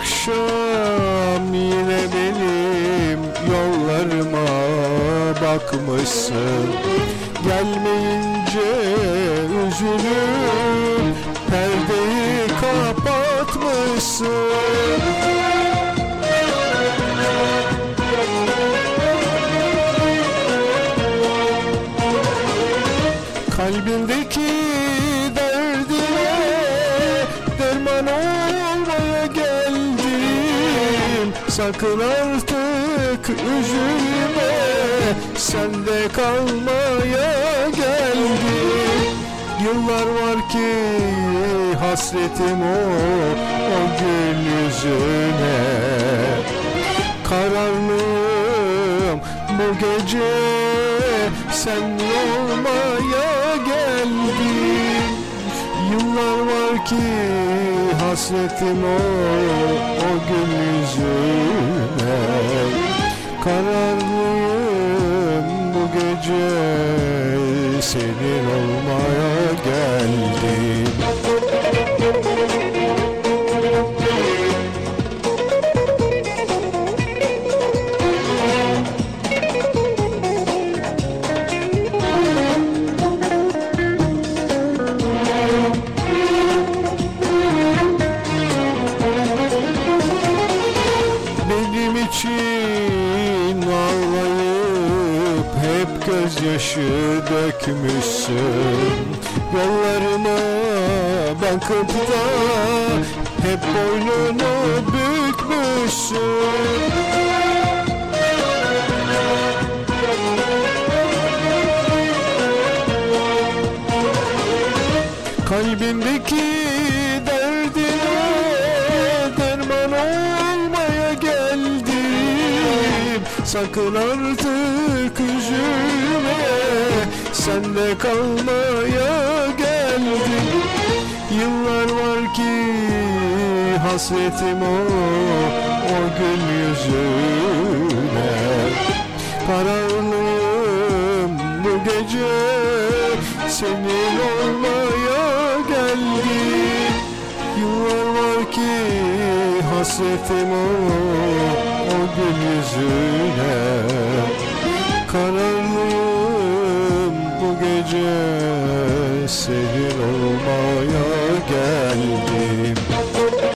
Akşam yine benim yollarıma bakmışsın. Gelmeyince üzülüp perdeyi kapatmışsın. Kalbindeki derdine derman olmaya geldim. Sakın artık üzülme sende kalmaya geldim Yıllar var ki hasretim o, o gül yüzüne. Kararlıyım bu gece sen olmaya geldim Yıllar var ki hasretim o, o gün yüzüne. Kararlıyım bu gece senin olmaya geldim hep gözyaşı dökmüşsün. Yollarına bakıp da hep boynunu bükmüşsün Sakın artık üzülme sende kalmaya geldim Yıllar var ki hasretim o, o gül yüzüne Kararlıyım bu gece senin olmaya geldim Yıllar var ki hasretim o, o gül yüzüne. Kararlıyım